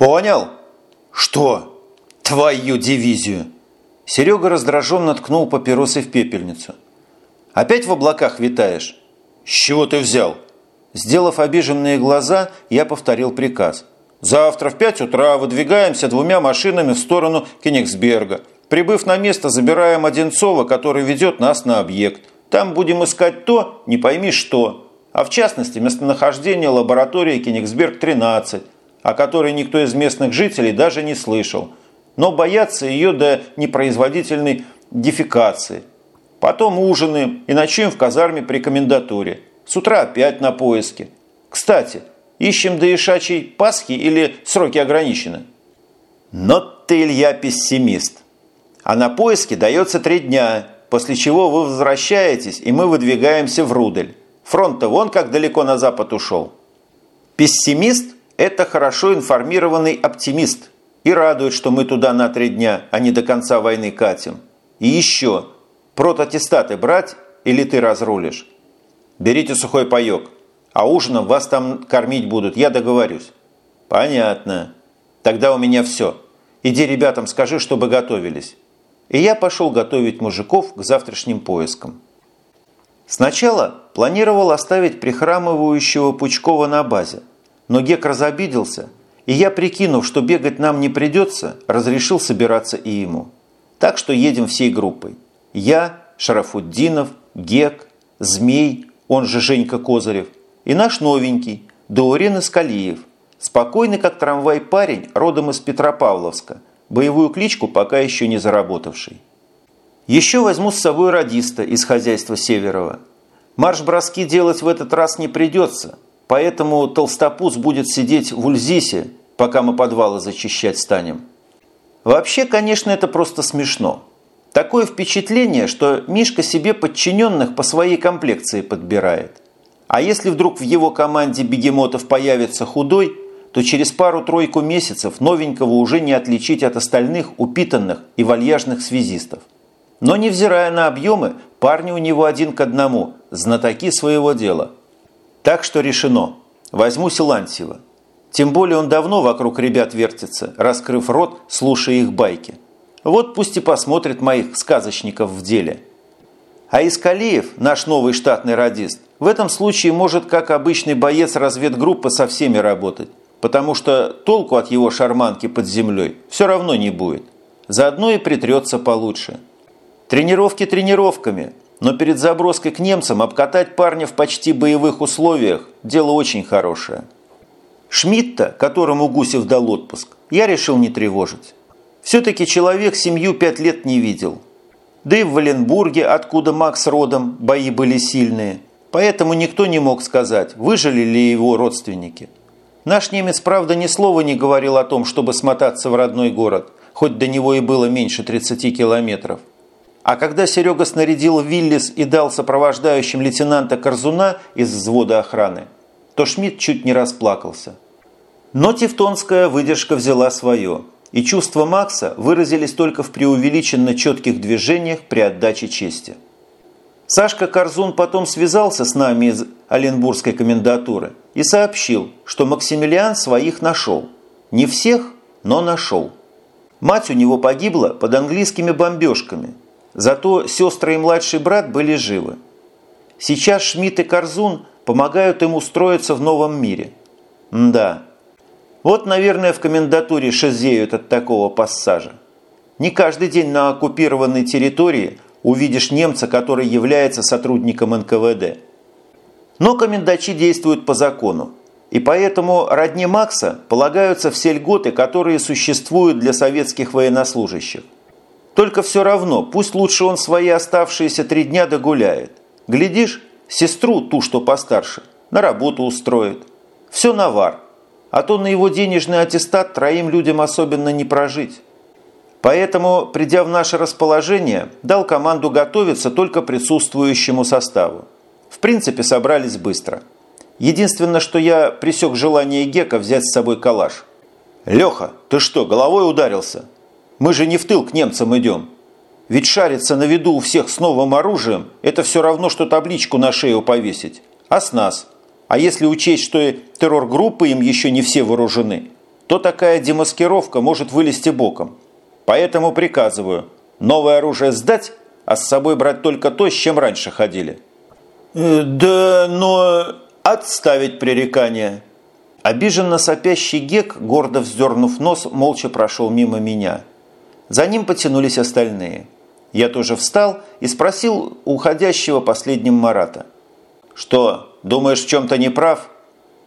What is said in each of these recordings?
«Понял?» «Что?» «Твою дивизию!» Серега раздраженно ткнул папиросой в пепельницу. «Опять в облаках витаешь?» «С чего ты взял?» Сделав обиженные глаза, я повторил приказ. «Завтра в пять утра выдвигаемся двумя машинами в сторону Кенигсберга. Прибыв на место, забираем Одинцова, который ведет нас на объект. Там будем искать то, не пойми что, а в частности местонахождение лаборатории Кенигсберг-13, о которой никто из местных жителей даже не слышал, но боятся ее до непроизводительной дефекации. Потом ужины и ночуем в казарме при комендатуре. С утра опять на поиске. Кстати, ищем до Ишачьей Пасхи или сроки ограничены? Но ты, Илья, пессимист. А на поиски дается три дня, после чего вы возвращаетесь, и мы выдвигаемся в Рудель. Фронт-то вон как далеко на запад ушел. Пессимист – это хорошо информированный оптимист. И радует, что мы туда на три дня, а не до конца войны катим. И еще, протаттестаты брать или ты разрулишь? Берите сухой паек, а ужином вас там кормить будут, я договорюсь. Понятно. Тогда у меня все. Иди ребятам скажи, чтобы готовились и я пошел готовить мужиков к завтрашним поискам. Сначала планировал оставить прихрамывающего Пучкова на базе, но Гек разобиделся, и я, прикинув, что бегать нам не придется, разрешил собираться и ему. Так что едем всей группой. Я, Шарафуддинов, Гек, Змей, он же Женька Козырев, и наш новенький, Даурен Искалиев, спокойный как трамвай парень, родом из Петропавловска – боевую кличку пока еще не заработавший. Еще возьму с собой радиста из хозяйства Северова. Марш-броски делать в этот раз не придется, поэтому толстопуз будет сидеть в Ульзисе, пока мы подвалы зачищать станем. Вообще, конечно, это просто смешно. Такое впечатление, что Мишка себе подчиненных по своей комплекции подбирает. А если вдруг в его команде бегемотов появится худой – то через пару-тройку месяцев новенького уже не отличить от остальных упитанных и вальяжных связистов. Но невзирая на объемы, парни у него один к одному, знатоки своего дела. Так что решено. Возьму Силантьева. Тем более он давно вокруг ребят вертится, раскрыв рот, слушая их байки. Вот пусть и посмотрит моих сказочников в деле. А Искалиев, наш новый штатный радист, в этом случае может как обычный боец разведгруппы со всеми работать потому что толку от его шарманки под землей все равно не будет. Заодно и притрется получше. Тренировки тренировками, но перед заброской к немцам обкатать парня в почти боевых условиях – дело очень хорошее. Шмидта, которому Гусев дал отпуск, я решил не тревожить. Все-таки человек семью пять лет не видел. Да и в Валенбурге, откуда Макс родом, бои были сильные. Поэтому никто не мог сказать, выжили ли его родственники – Наш немец, правда, ни слова не говорил о том, чтобы смотаться в родной город, хоть до него и было меньше 30 километров. А когда Серега снарядил Виллис и дал сопровождающим лейтенанта Корзуна из взвода охраны, то Шмидт чуть не расплакался. Но тевтонская выдержка взяла свое, и чувства Макса выразились только в преувеличенно четких движениях при отдаче чести. Сашка Корзун потом связался с нами из Оленбургской комендатуры и сообщил, что Максимилиан своих нашел. Не всех, но нашел. Мать у него погибла под английскими бомбежками, зато сестры и младший брат были живы. Сейчас Шмидт и Корзун помогают им устроиться в новом мире. Да. Вот, наверное, в комендатуре шизеют от такого пассажа. Не каждый день на оккупированной территории – увидишь немца, который является сотрудником НКВД. Но комендачи действуют по закону, и поэтому родне Макса полагаются все льготы, которые существуют для советских военнослужащих. Только все равно, пусть лучше он свои оставшиеся три дня догуляет. Глядишь, сестру, ту, что постарше, на работу устроит. Все навар. А то на его денежный аттестат троим людям особенно не прожить. Поэтому, придя в наше расположение, дал команду готовиться только присутствующему составу. В принципе, собрались быстро. Единственное, что я пресек желание Гека взять с собой калаш. «Леха, ты что, головой ударился? Мы же не в тыл к немцам идем. Ведь шариться на виду у всех с новым оружием – это все равно, что табличку на шею повесить. А с нас? А если учесть, что и террор-группы им еще не все вооружены – то такая демаскировка может вылезти боком. Поэтому приказываю новое оружие сдать, а с собой брать только то, с чем раньше ходили». «Э, «Да, но...» «Отставить пререкание!» Обиженно сопящий Гек, гордо вздернув нос, молча прошел мимо меня. За ним потянулись остальные. Я тоже встал и спросил уходящего последним Марата. «Что, думаешь, в чем-то не прав?»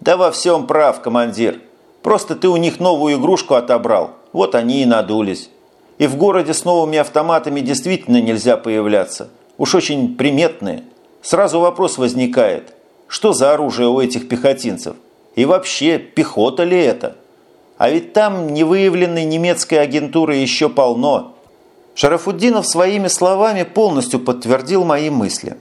«Да во всем прав, командир. Просто ты у них новую игрушку отобрал. Вот они и надулись. И в городе с новыми автоматами действительно нельзя появляться. Уж очень приметные. Сразу вопрос возникает. Что за оружие у этих пехотинцев? И вообще, пехота ли это? А ведь там невыявленной немецкой агентуры еще полно. Шарафуддинов своими словами полностью подтвердил мои мысли.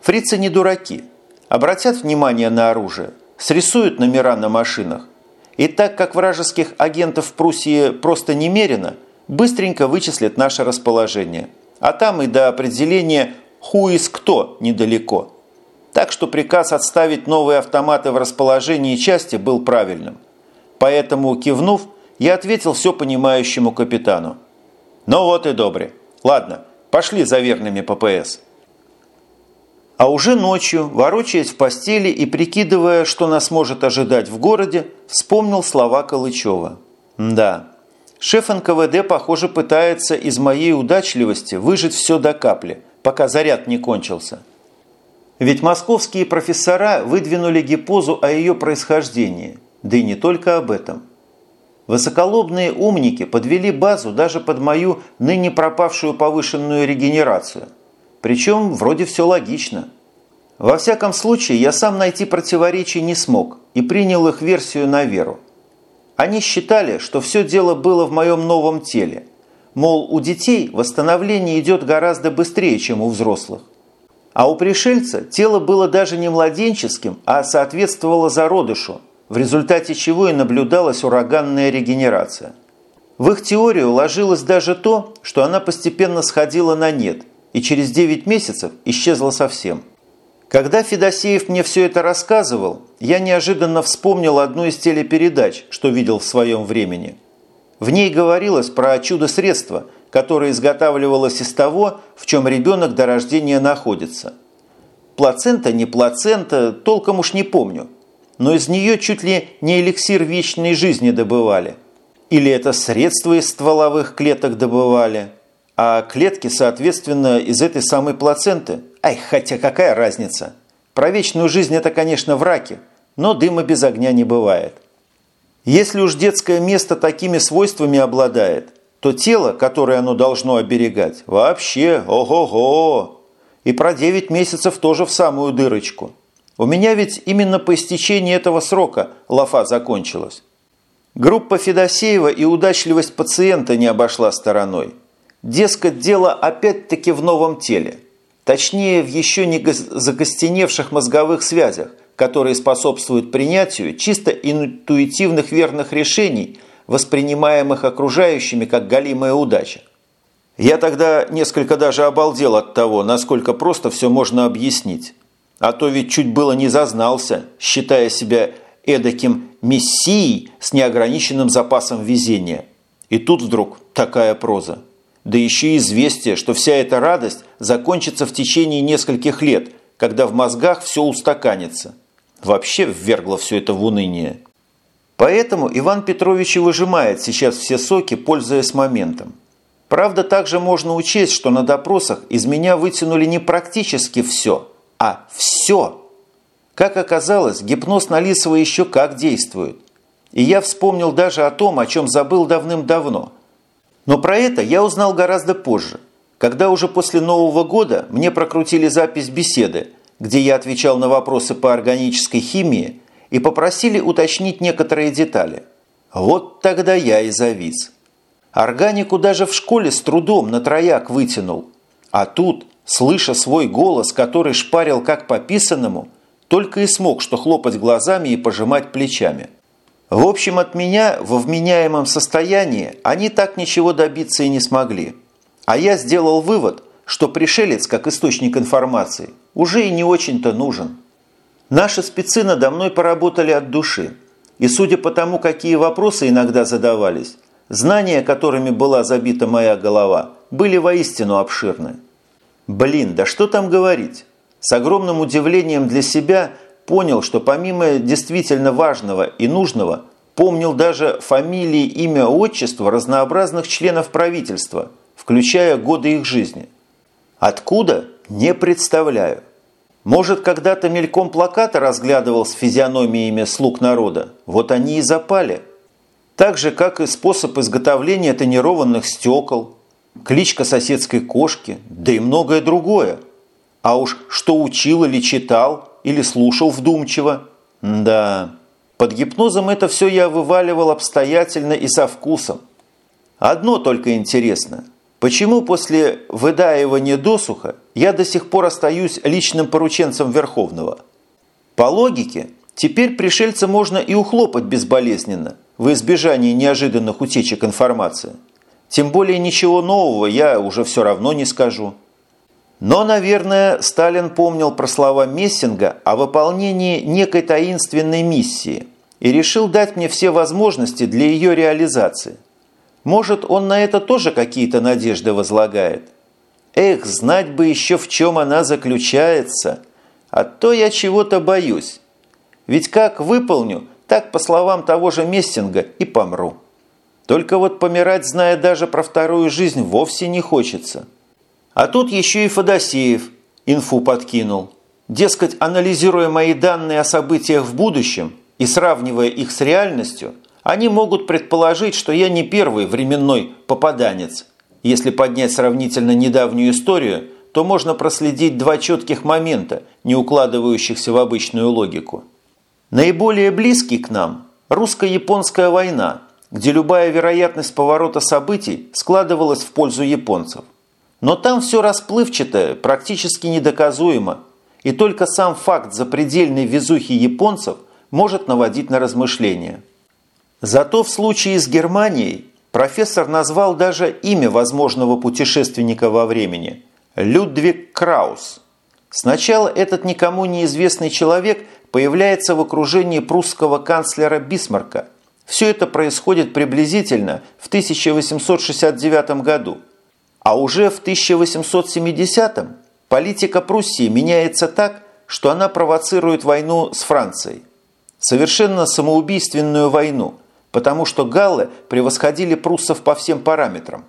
Фрицы не дураки. Обратят внимание на оружие, срисуют номера на машинах. И так как вражеских агентов в Пруссии просто немерено, быстренько вычислят наше расположение. А там и до определения «хуис кто» недалеко. Так что приказ отставить новые автоматы в расположении части был правильным. Поэтому, кивнув, я ответил все понимающему капитану. «Ну вот и добре. Ладно, пошли за верными ППС». А уже ночью, ворочаясь в постели и прикидывая, что нас может ожидать в городе, вспомнил слова Калычева. Да, шеф НКВД, похоже, пытается из моей удачливости выжить все до капли, пока заряд не кончился. Ведь московские профессора выдвинули гипозу о ее происхождении, да и не только об этом. Высоколобные умники подвели базу даже под мою ныне пропавшую повышенную регенерацию. Причем вроде все логично. Во всяком случае, я сам найти противоречий не смог и принял их версию на веру. Они считали, что все дело было в моем новом теле. Мол, у детей восстановление идет гораздо быстрее, чем у взрослых. А у пришельца тело было даже не младенческим, а соответствовало зародышу, в результате чего и наблюдалась ураганная регенерация. В их теорию ложилось даже то, что она постепенно сходила на нет и через 9 месяцев исчезла совсем. Когда Федосеев мне все это рассказывал, я неожиданно вспомнил одну из телепередач, что видел в своем времени. В ней говорилось про чудо-средство – которая изготавливалась из того, в чем ребенок до рождения находится. Плацента, не плацента, толком уж не помню. Но из нее чуть ли не эликсир вечной жизни добывали. Или это средства из стволовых клеток добывали. А клетки, соответственно, из этой самой плаценты. Ай, хотя какая разница? Про вечную жизнь это, конечно, враки, но дыма без огня не бывает. Если уж детское место такими свойствами обладает, то тело, которое оно должно оберегать, вообще ого-го. И про 9 месяцев тоже в самую дырочку. У меня ведь именно по истечении этого срока лафа закончилась. Группа Федосеева и удачливость пациента не обошла стороной. Дескать, дело опять-таки в новом теле. Точнее, в еще не закостеневших мозговых связях, которые способствуют принятию чисто интуитивных верных решений – воспринимаемых окружающими как галимая удача. Я тогда несколько даже обалдел от того, насколько просто все можно объяснить. А то ведь чуть было не зазнался, считая себя эдаким мессией с неограниченным запасом везения. И тут вдруг такая проза. Да еще известие, что вся эта радость закончится в течение нескольких лет, когда в мозгах все устаканится. Вообще ввергло все это в уныние. Поэтому Иван Петрович и выжимает сейчас все соки, пользуясь моментом. Правда, также можно учесть, что на допросах из меня вытянули не практически все, а все. Как оказалось, гипноз на Лисова еще как действует. И я вспомнил даже о том, о чем забыл давным-давно. Но про это я узнал гораздо позже, когда уже после Нового года мне прокрутили запись беседы, где я отвечал на вопросы по органической химии – и попросили уточнить некоторые детали. Вот тогда я и завис. Органику даже в школе с трудом на трояк вытянул. А тут, слыша свой голос, который шпарил как по писанному, только и смог что хлопать глазами и пожимать плечами. В общем, от меня во вменяемом состоянии они так ничего добиться и не смогли. А я сделал вывод, что пришелец, как источник информации, уже и не очень-то нужен. Наши спецы надо мной поработали от души. И судя по тому, какие вопросы иногда задавались, знания, которыми была забита моя голова, были воистину обширны. Блин, да что там говорить? С огромным удивлением для себя понял, что помимо действительно важного и нужного, помнил даже фамилии, имя, отчество разнообразных членов правительства, включая годы их жизни. Откуда? Не представляю. Может, когда-то мельком плаката разглядывал с физиономиями слуг народа? Вот они и запали. Так же, как и способ изготовления тонированных стекол, кличка соседской кошки, да и многое другое. А уж что учил или читал, или слушал вдумчиво. Да, под гипнозом это все я вываливал обстоятельно и со вкусом. Одно только интересно. Почему после выдаивания досуха я до сих пор остаюсь личным порученцем Верховного? По логике, теперь пришельца можно и ухлопать безболезненно, в избежании неожиданных утечек информации. Тем более ничего нового я уже все равно не скажу. Но, наверное, Сталин помнил про слова Мессинга о выполнении некой таинственной миссии и решил дать мне все возможности для ее реализации. Может, он на это тоже какие-то надежды возлагает? Эх, знать бы еще, в чем она заключается. А то я чего-то боюсь. Ведь как выполню, так, по словам того же Мессинга, и помру. Только вот помирать, зная даже про вторую жизнь, вовсе не хочется. А тут еще и Федосеев инфу подкинул. Дескать, анализируя мои данные о событиях в будущем и сравнивая их с реальностью, они могут предположить, что я не первый временной попаданец. Если поднять сравнительно недавнюю историю, то можно проследить два четких момента, не укладывающихся в обычную логику. Наиболее близкий к нам – русско-японская война, где любая вероятность поворота событий складывалась в пользу японцев. Но там все расплывчатое, практически недоказуемо, и только сам факт запредельной везухи японцев может наводить на размышления – Зато в случае с Германией профессор назвал даже имя возможного путешественника во времени – Людвиг Краус. Сначала этот никому неизвестный человек появляется в окружении прусского канцлера Бисмарка. Все это происходит приблизительно в 1869 году. А уже в 1870 политика Пруссии меняется так, что она провоцирует войну с Францией. Совершенно самоубийственную войну – потому что галлы превосходили пруссов по всем параметрам.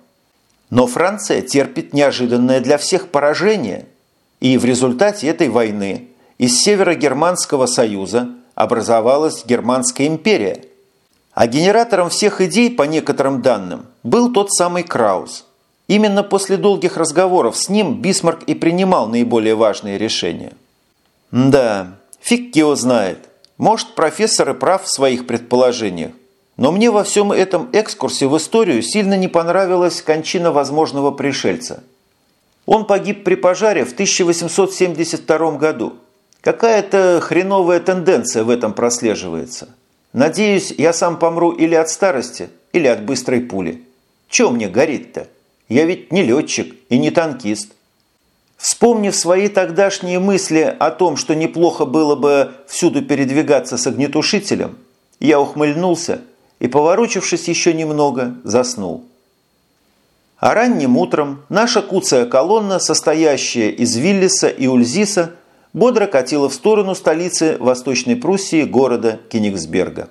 Но Франция терпит неожиданное для всех поражение, и в результате этой войны из Северо-Германского союза образовалась Германская империя. А генератором всех идей, по некоторым данным, был тот самый Краус. Именно после долгих разговоров с ним Бисмарк и принимал наиболее важные решения. Да, фиг его знает. Может, профессор и прав в своих предположениях. Но мне во всем этом экскурсе в историю сильно не понравилась кончина возможного пришельца. Он погиб при пожаре в 1872 году. Какая-то хреновая тенденция в этом прослеживается. Надеюсь, я сам помру или от старости, или от быстрой пули. Чего мне горит-то? Я ведь не летчик и не танкист. Вспомнив свои тогдашние мысли о том, что неплохо было бы всюду передвигаться с огнетушителем, я ухмыльнулся – и, поворочившись еще немного, заснул. А ранним утром наша куцая колонна, состоящая из Виллиса и Ульзиса, бодро катила в сторону столицы Восточной Пруссии города Кенигсберга.